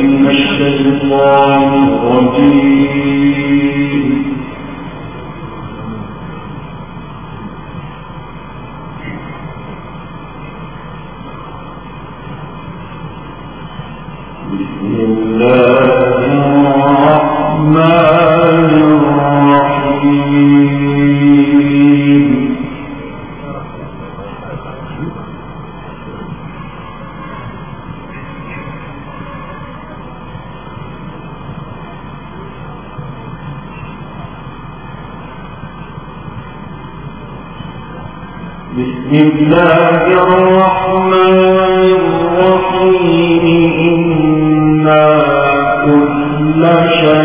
إن المتقين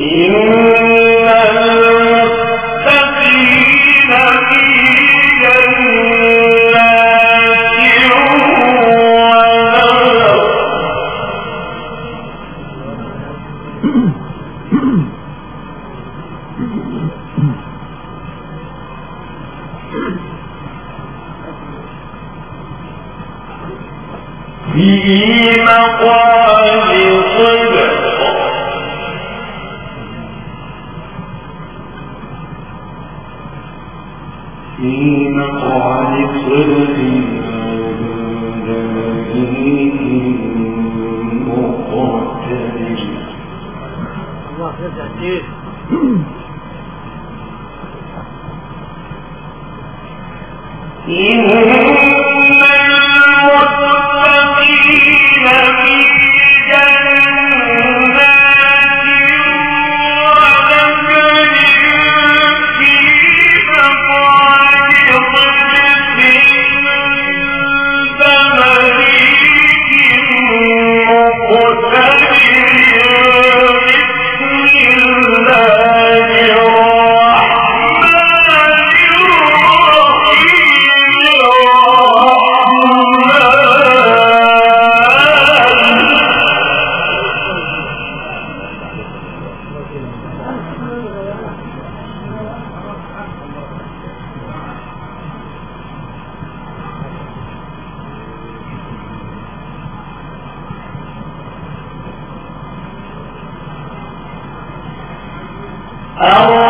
yeah إن أو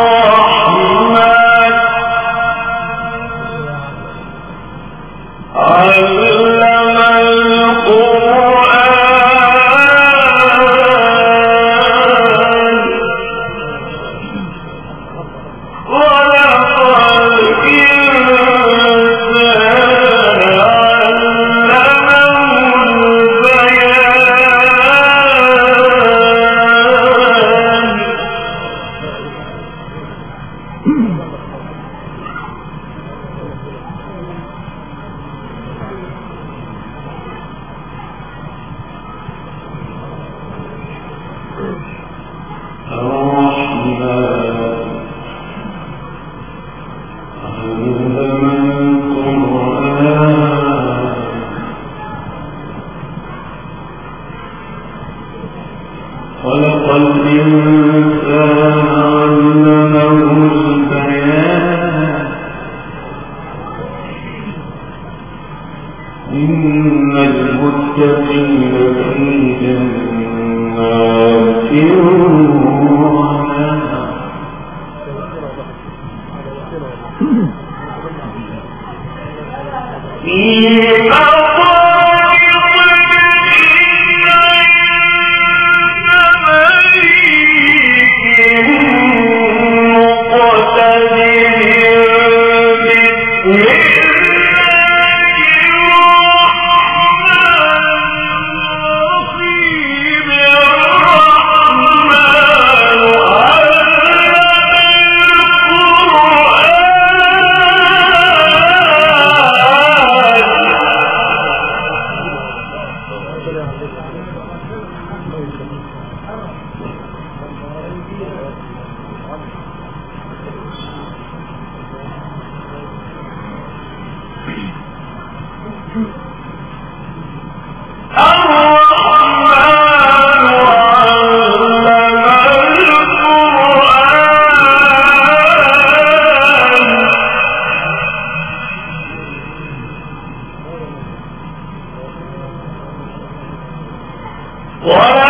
Mire, وَلَا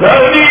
کبھی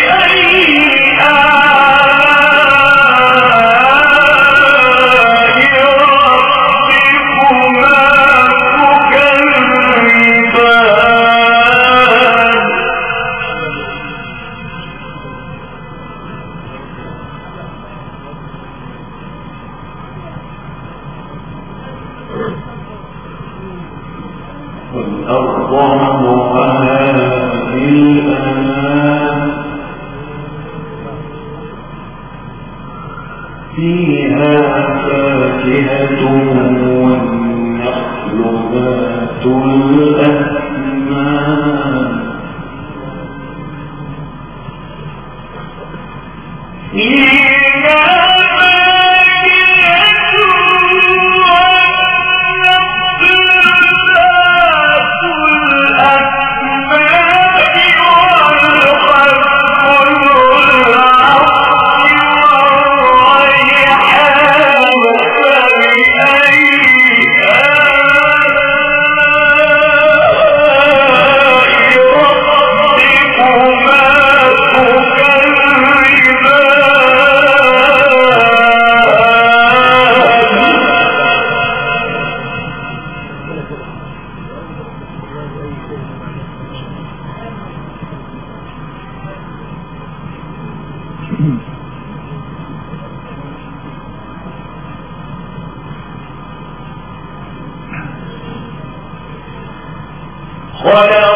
ولا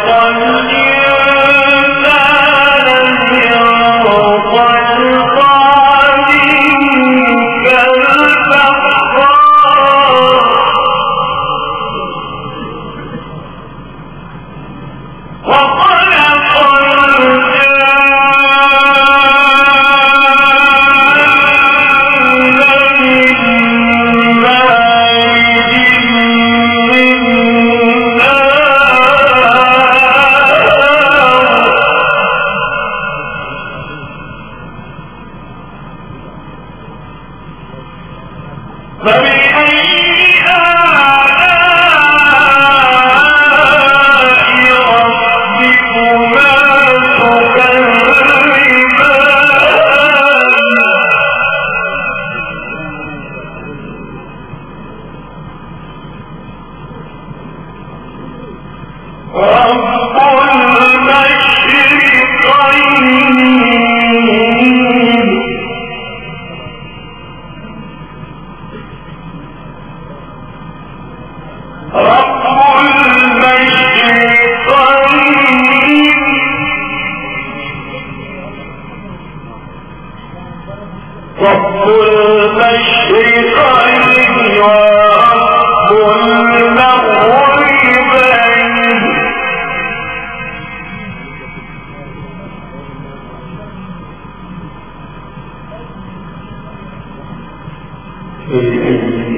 فبأي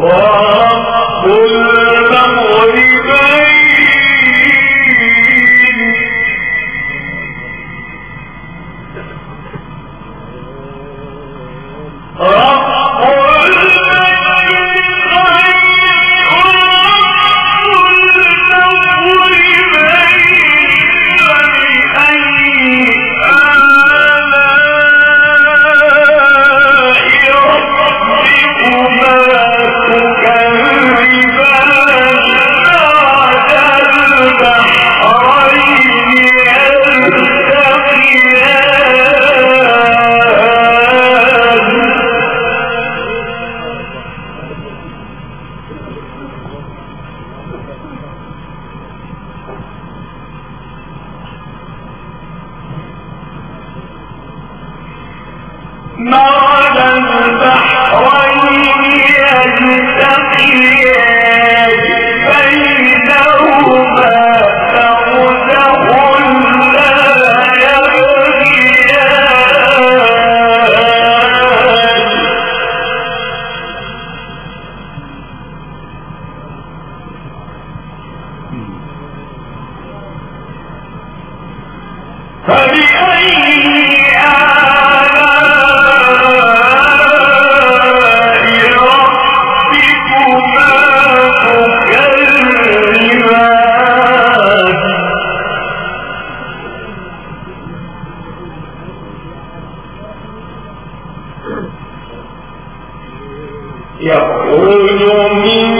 وَقُلْ لَمْ أُرِيدُ آلاء ربكما يخرج من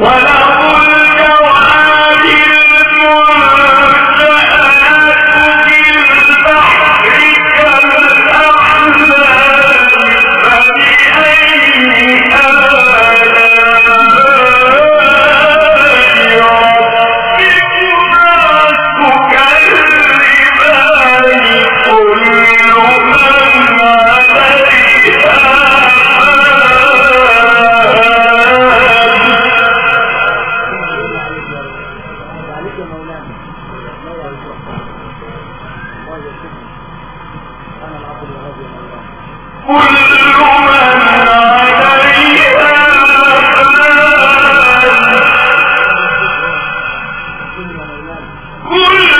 ولا oh yeah